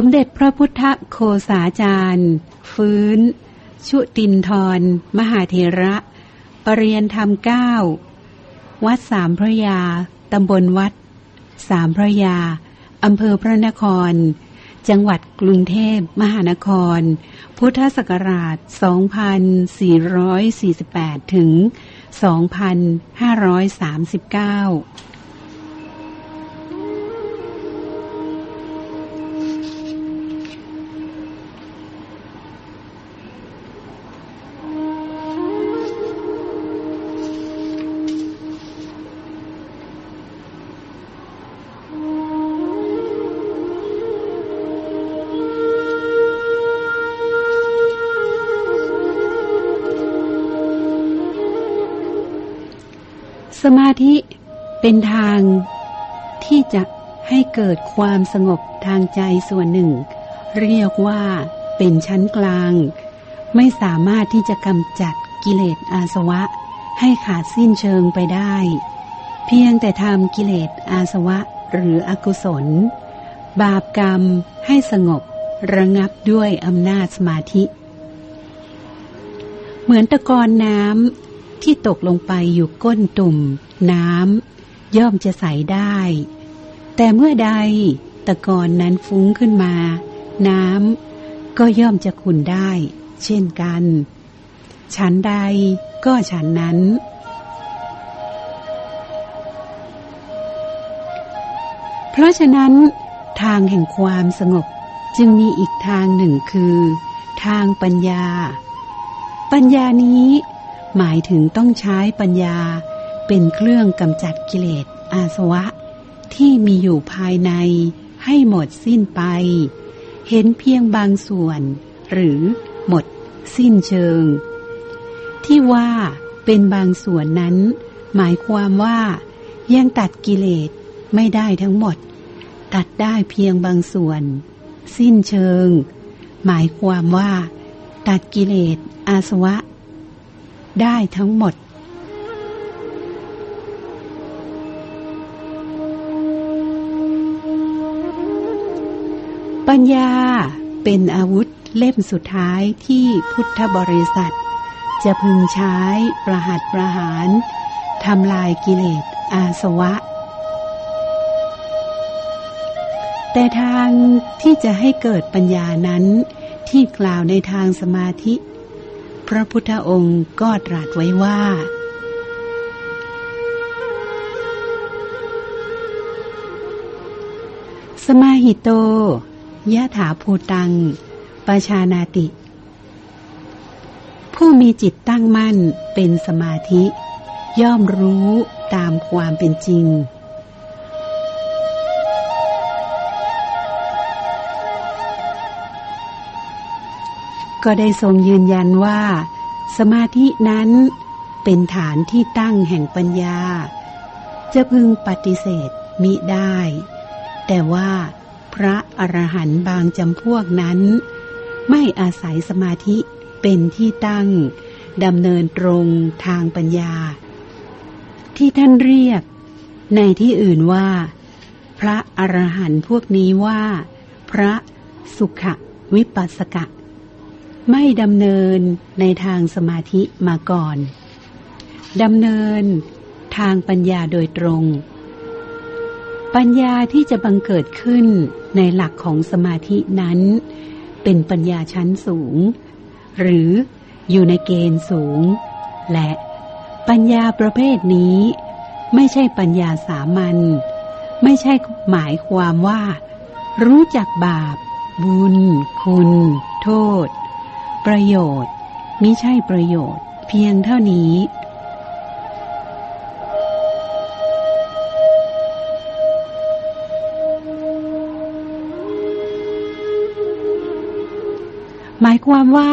สมเด็จพระพุทธโคสาจารย์ ฟื้น ชุตินทร มหาเทระ ปรริยนธรรมเก้า วัดสามพระยา ตำบลวัด สามพระยา อำเภอพระนคร จังหวัดกรุงเทพมหานคร พุทธศักราช 2448 ถึง 2539 สมาธิเป็นทางที่จะให้เกิดความสงบทางใจส่วนหนึ่ง เรียกว่าเป็นชั้นกลาง ไม่สามารถที่จะกำจัดกิเลสอาสวะ ให้ขาดสิ้นเชิงไปได้ เพียงแต่ทำกิเลสอาสวะหรืออกุศล บาปกรรมให้สงบระงับด้วยอำนาจสมาธิ เหมือนตะกอนน้ำ ที่ตกลงไปอยู่ก้นตุ่ม น้ำย่อมจะใสได้ แต่เมื่อใดตะกอนนั้นฟุ้งขึ้นมา น้ำก็ย่อมจะขุ่นได้ เช่นกัน ฉันใดก็ฉันนั้นเพราะฉะนั้น ทางแห่งความสงบจึงมีอีกทางหนึ่งคือ ทางปัญญา ปัญญานี้ หมายถึงต้องใช้ปัญญา เป็นเครื่องกำจัดกิเลสอาสวะ ที่มีอยู่ภายในให้หมดสิ้นไป เห็นเพียงบางส่วน หรือหมดสิ้นเชิง ที่ว่าเป็นบางส่วนนั้น หมายความว่ายังตัดกิเลสไม่ได้ทั้งหมด ตัดได้เพียงบางส่วน สิ้นเชิง หมายความว่า ตัดกิเลสอาสวะ ได้ทั้งหมด ปัญญาเป็นอาวุธเล่มสุดท้ายที่พุทธบริษัท จะพึงใช้ประหัตประหารทำลายกิเลสอาสวะ แต่ทางที่จะให้เกิดปัญญานั้นที่กล่าวในทางสมาธิ พระพุทธองค์ก็ตรัสไว้ว่า สมาหิโตยะถาภูตังปชานาติ ผู้มีจิตตั้งมั่นเป็นสมาธิ ย่อมรู้ตามความเป็นจริง ก็ได้ทรงยืนยันว่า สมาธินั้นเป็นฐานที่ตั้งแห่งปัญญา จะพึงปฏิเสธมิได้ แต่ว่าพระอรหันต์บางจำพวกนั้น ไม่อาศัยสมาธิเป็นที่ตั้งดำเนินตรงทางปัญญา ที่ท่านเรียก ในที่อื่นว่า พระอรหันต์พวกนี้ว่า พระสุขวิปัสสกะ ไม่ดำเนินในทางสมาธิมาก่อนดำเนินทางปัญญาโดยตรง ปัญญาที่จะบังเกิดขึ้นในหลักของสมาธินั้น เป็นปัญญาชั้นสูง หรืออยู่ในเกณฑ์สูง และปัญญาประเภทนี้ ไม่ใช่ปัญญาสามัญไม่ใช่หมายความว่า รู้จักบาป บุญ คุณ โทษ ประโยชน์มิใช่ประโยชน์ เพียงเท่านี้ หมายความว่า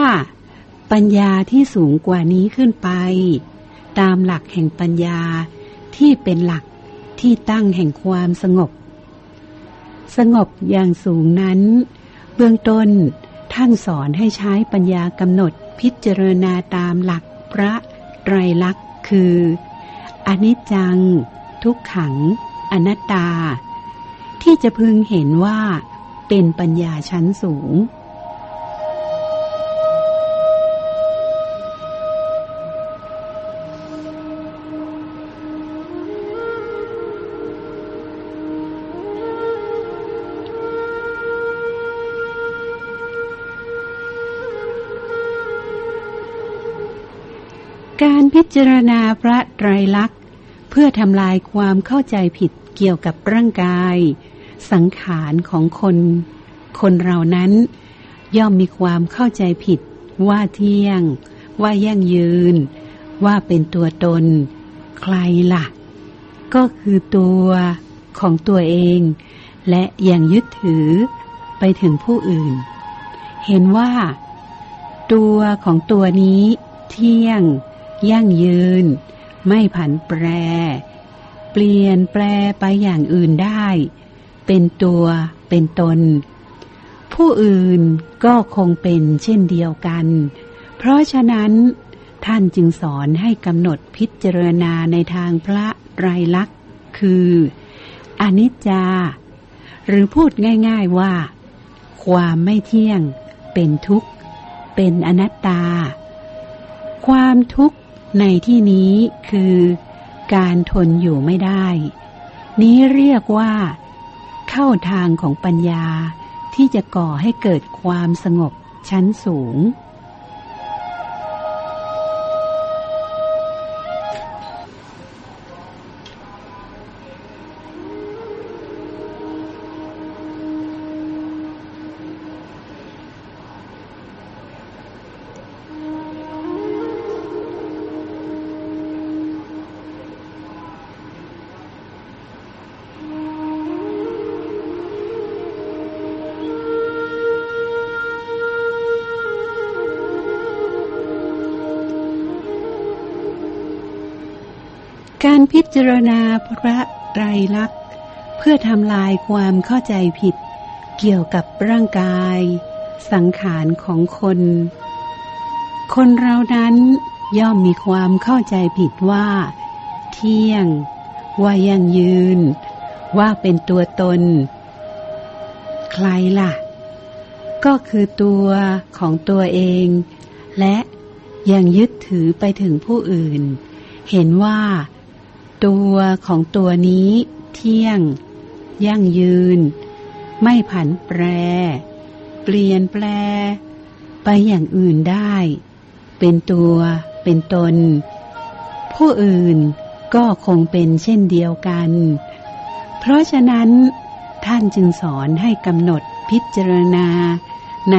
ปัญญาที่สูงกว่านี้ขึ้นไป ตามหลักแห่งปัญญาที่เป็นหลักที่ตั้งแห่งความสงบ สงบอย่างสูงนั้น เบื้องต้น ท่านสอนให้ใช้ปัญญากำหนดพิจารณาตามหลักพระไตรลักษณ์คือ อนิจจัง ทุกขัง อนัตตา ที่จะพึงเห็นว่าเเป็นปัญญาชั้นสูง พิจารณาพระไตรลักษณ์ เพื่อทำลายความเข้าใจผิดเกี่ยวกับร่างกาย สังขารของคน คนเรานั้น ย่อมมีความเข้าใจผิด ว่าเที่ยง ว่ายั่งยืน ว่าเป็นตัวตน ใครละ่ะ ก็คือตัวของตัวเอง และยังยึดถือไปถึงผู้อื่น เห็นว่า ตัวของตัวนี้ เที่ยง ยั่งยืน ไม่ผันแปร เปลี่ยนแปลไปอย่างอื่นได้ เป็นตัวเป็นตน ผู้อื่นก็คงเป็นเช่นเดียวกัน เพราะฉะนั้นท่านจึงสอนให้กำหนดพิจารณาในทางพระไตรลักษณ์ คือ อนิจจา หรือพูดง่ายๆว่า ความไม่เที่ยง เป็นทุกข์ เป็นอนัตตา ความทุกข์ ในที่นี้คือ การทนอยู่ไม่ได้ นี้เรียกว่า เข้าทางของปัญญาที่จะก่อให้เกิดความสงบชั้นสูง การพิจารณาพระไตรลักษณ์ เพื่อทำลายความเข้าใจผิด เกี่ยวกับร่างกาย สังขารของคน คนเรานั้นย่อมมีความเข้าใจผิดว่า เที่ยง ว่ายังยืน ว่าเป็นตัวตน ใครล่ะ ก็คือตัวของตัวเอง และยังยึดถือไปถึงผู้อื่น เห็นว่า ตัวของตัวนี้ เที่ยง ยั่งยืน ไม่ผันแปร เปลี่ยนแปล ไปอย่างอื่นได้ เป็นตัว เป็นตน ผู้อื่นก็คงเป็นเช่นเดียวกัน เพราะฉะนั้น ท่านจึงสอนให้กำหนดพิจารณา ใน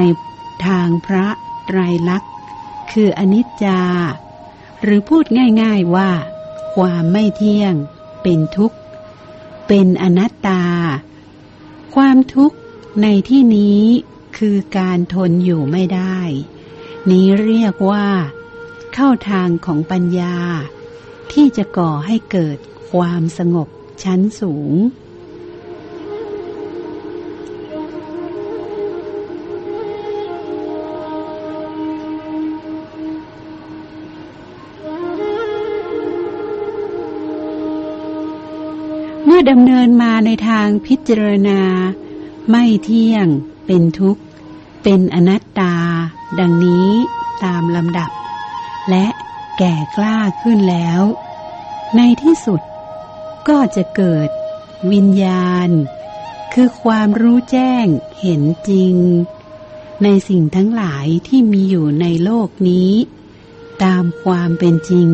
ทางพระไตรลักษณ์ คืออนิจจา หรือพูดง่าย ๆว่า ความไม่เที่ยง เป็นทุกข์ เป็นอนัตตา ความทุกข์ในที่นี้คือการทนอยู่ไม่ได้ นี้เรียกว่า เข้าทางของปัญญา ที่จะก่อให้เกิดความสงบชั้นสูง ดำเนินมาในทางพิจารณา ไม่เที่ยง เป็นทุกข์ เป็นอนัตตา ดังนี้ตามลำดับ และแก่กล้าขึ้นแล้ว ในที่สุดก็จะเกิด วิญญาณ คือความรู้แจ้งเห็นจริง ในสิ่งทั้งหลายที่มีอยู่ในโลกนี้ ตามความเป็นจริง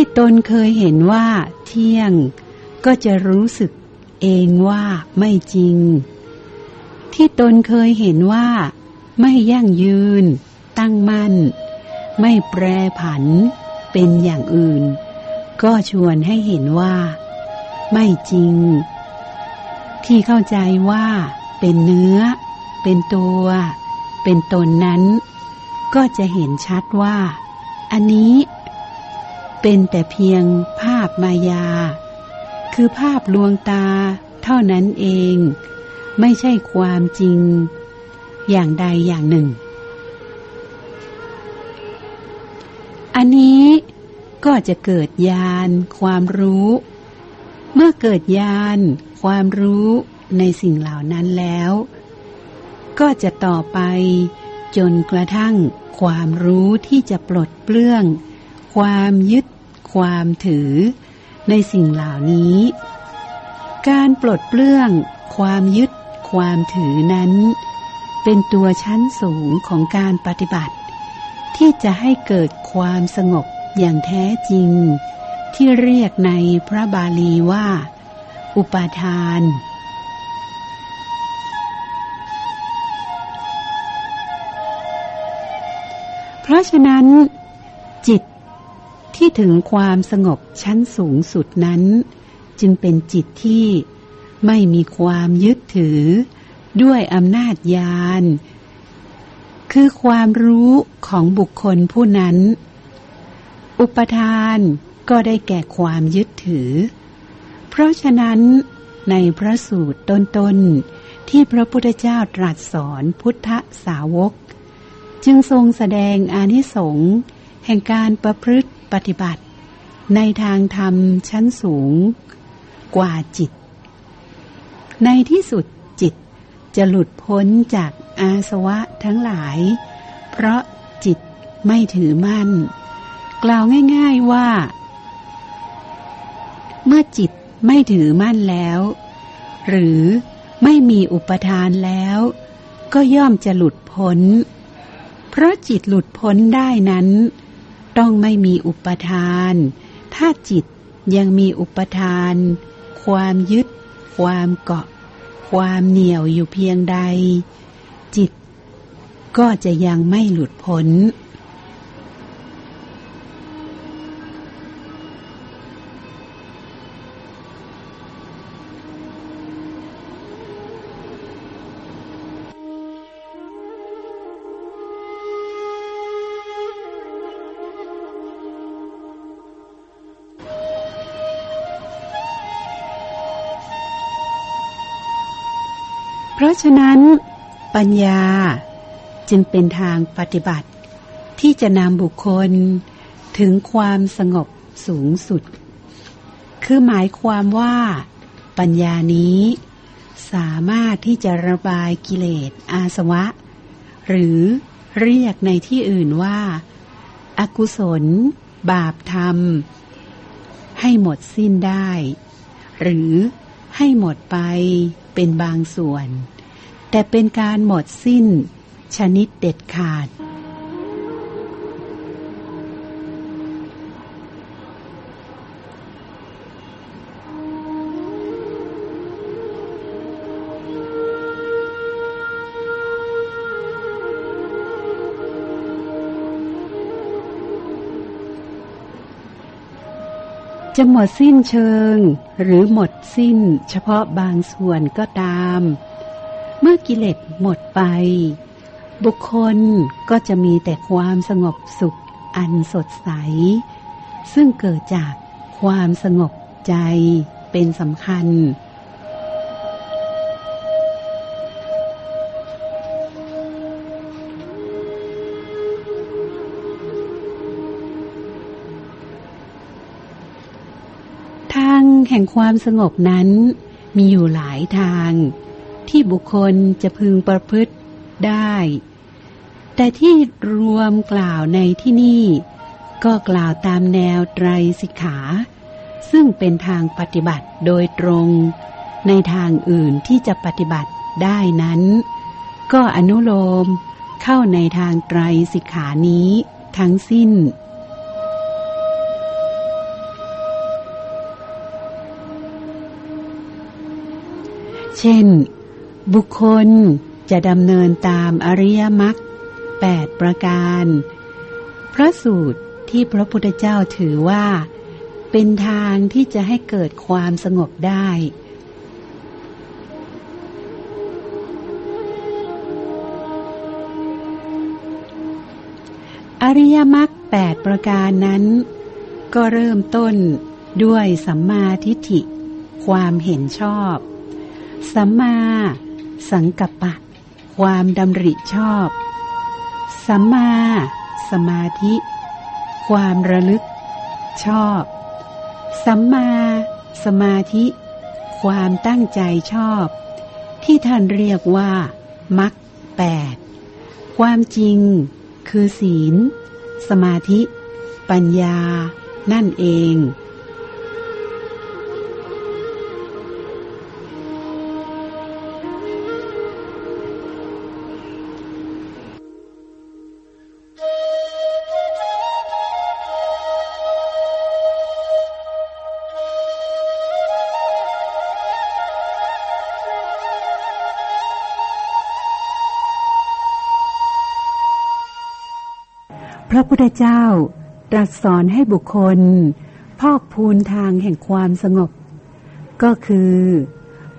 ที่ตนเคยเห็นว่าเที่ยง ก็จะรู้สึกเองว่าไม่จริง ที่ตนเคยเห็นว่า ไม่ยั่งยืน ตั้งมั่น ไม่แปรผัน เป็นอย่างอื่น ก็ชวนให้เห็นว่า ไม่จริง ที่เข้าใจว่า เป็นเนื้อ เป็นตัว เป็นตนนั้น ก็จะเห็นชัดว่า อันนี้ เป็นแต่เพียงภาพมายา คือภาพลวงตาเท่านั้นเอง ไม่ใช่ความจริง อย่างใดอย่างหนึ่ง อันนี้ก็จะเกิดญาณความรู้ เมื่อเกิดญาณความรู้ในสิ่งเหล่านั้นแล้ว ก็จะต่อไปจนกระทั่งความรู้ที่จะปลดเปลื้อง ความยึด ความถือ ในสิ่งเหล่านี้ การปลดเปลื้อง ความยึด ความถือนั้น เป็นตัวชั้นสูงของการปฏิบัติ ที่จะให้เกิดความสงบอย่างแท้จริง ที่เรียกในพระบาลีว่า อุปาทานเพราะฉะนั้น จิต ที่ถึงความสงบชั้นสูงสุดนั้น จึงเป็นจิตที่ไม่มีความยึดถือ ด้วยอำนาจญาณคือความรู้ของบุคคลผู้นั้น อุปทานก็ได้แก่ความยึดถือ เพราะฉะนั้นในพระสูตรต้นๆที่พระพุทธเจ้าตรัสสอนพุทธสาวก จึงทรงแสดงอานิสงส์แห่งการประพฤติ ปฏิบัติ ในทางธรรมชั้นสูงกว่าจิต ในที่สุดจิตจะหลุดพ้นจากอาสวะทั้งหลาย เพราะจิตไม่ถือมั่น กล่าวง่าย ๆว่า เมื่อจิตไม่ถือมั่นแล้ว หรือไม่มีอุปทานแล้ว ก็ย่อมจะหลุดพ้น เพราะจิตหลุดพ้นได้นั้น ต้องไม่มีอุปทาน ถ้าจิตยังมีอุปทาน ความยึด ความเกาะ ความเหนียวอยู่เพียงใด จิตก็จะยังไม่หลุดพ้น เพราะฉะนั้น ปัญญาจึงเป็นทางปฏิบัติ ที่จะนำบุคคลถึงความสงบสูงสุด คือหมายความว่า ปัญญานี้สามารถที่จะระบายกิเลสอาสวะ หรือเรียกในที่อื่นว่าอากุศล บาปธรรม ให้หมดสิ้นได้ หรือให้หมดไป เป็นบางส่วน แต่เป็นการหมดสิ้น ชนิดเด็ดขาด จะหมดสิ้นเชิง หรือหมดสิ้นเฉพาะบางส่วนก็ตาม เมื่อกิเลสหมดไป บุคคลก็จะมีแต่ความสงบสุขอันสดใส ซึ่งเกิดจากความสงบใจเป็นสำคัญ ห่งความสงบนั้นมีอยู่หลายทาง ที่บุคคลจะพึงประพฤติได้ แต่ที่รวมกล่าวในที่นี่ ก็กล่าวตามแนวไตรสิกขา ซึ่งเป็นทางปฏิบัติโดยตรง ในทางอื่นที่จะปฏิบัติได้นั้น ก็อนุโลมเข้าในทางไตรสิกขานี้ทั้งสิ้น เช่น บุคคลจะดำเนินตามอริยมรรคแปดประการ พระสูตรที่พระพุทธเจ้าถือว่า เป็นทางที่จะให้เกิดความสงบได้ อริยมรรคแปดประการนั้น ก็เริ่มต้นด้วยสัมมาทิฏฐิ ความเห็นชอบ สัมมา สังกัปปะ ความดำริชอบ สัมมา สมาธิ ความระลึก ชอบ สัมมา สมาธิ ความตั้งใจชอบ ที่ท่านเรียกว่า มักแปด ความจริง คือศีล สมาธิ ปัญญา นั่นเอง ระพุทธเจ้าตรัสสอนให้บุคคล พอกพูนทางแห่งความสงบ ก็คือ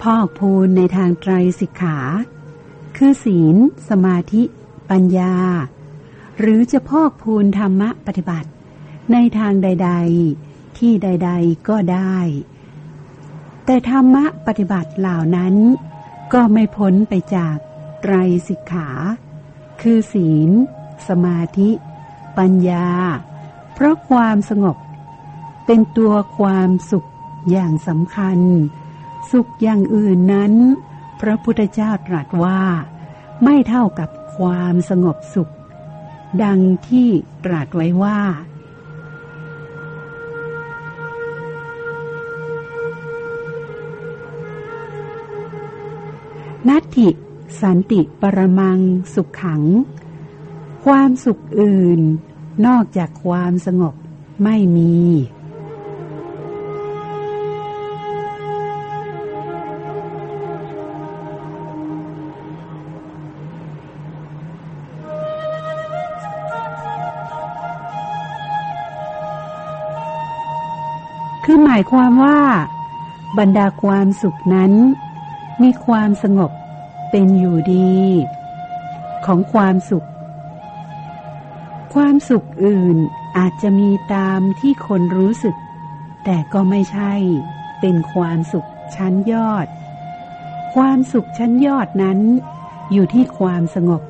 พอกพูนในทางไตรสิกขา คือศีล สมาธิ ปัญญา หรือจะพอกพูนธรรมะปฏิบัติ ในทางใด ๆ ที่ใด ๆ ก็ได้ แต่ธรรมะปฏิบัติเหล่านั้น ก็ไม่พ้นไปจากไตรสิกขา คือศีล สมาธิ ปัญญา เพราะความสงบ เป็นตัวความสุขอย่างสำคัญ สุขอย่างอื่นนั้น พระพุทธเจ้าตรัสว่า ไม่เท่ากับความสงบสุข ดังที่ตรัสไว้ว่านัตถิ สันติปรมังสุขขัง ความสุขอื่น นอกจากความสงบไม่มี คือหมายความว่า บรรดาความสุขนั้น มีความสงบเป็นอยู่ดี ของความสุข ความสุขอื่นอาจจะมีตามที่คนรู้สึก แต่ก็ไม่ใช่ เป็นความสุขชั้นยอด ความสุขชั้นยอดนั้น อยู่ที่ความสงบ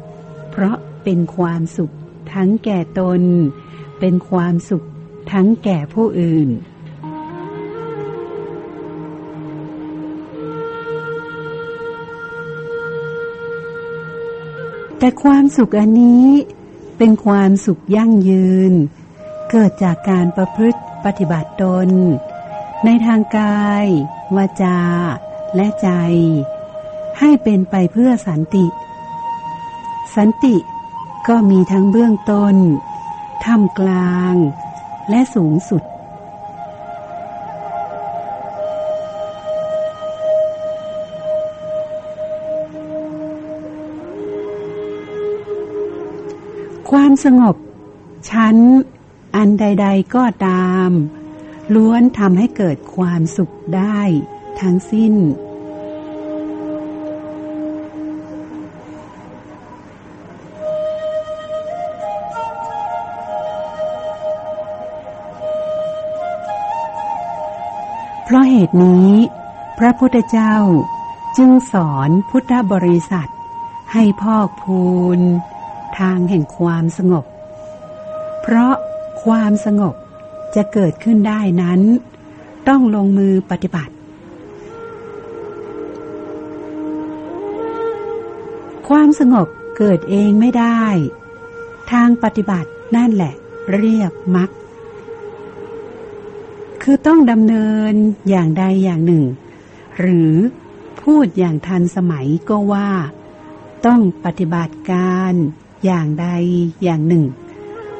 เพราะเป็นความสุขทั้งแก่ตน เป็นความสุขทั้งแก่ผู้อื่น แต่ความสุขอันนี้ เป็นความสุขยั่งยืน เกิดจากการประพฤติปฏิบัติตน ในทางกาย วาจา และใจ ให้เป็นไปเพื่อสันติ สันติก็มีทั้งเบื้องต้น ท่ามกลาง และสูงสุด สงบ ชั้น อันใด ๆ ก็ตาม ล้วนทำให้เกิดความสุขได้ ทั้งสิ้น เพราะเหตุนี้ พระพุทธเจ้าจึงสอนพุทธบริษัท ให้พอกพูน ทางแห่งความสงบ เพราะความสงบจะเกิดขึ้นได้นั้น ต้องลงมือปฏิบัติ ความสงบเกิดเองไม่ได้ ทางปฏิบัตินั่นแหละ เรียกมัก คือต้องดำเนินอย่างใดอย่างหนึ่ง หรือพูดอย่างทันสมัยก็ว่า ต้องปฏิบัติการ อย่างใดอย่างหนึ่ง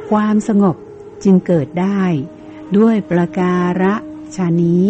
ความสงบจึงเกิดได้ ด้วยประการะชานี้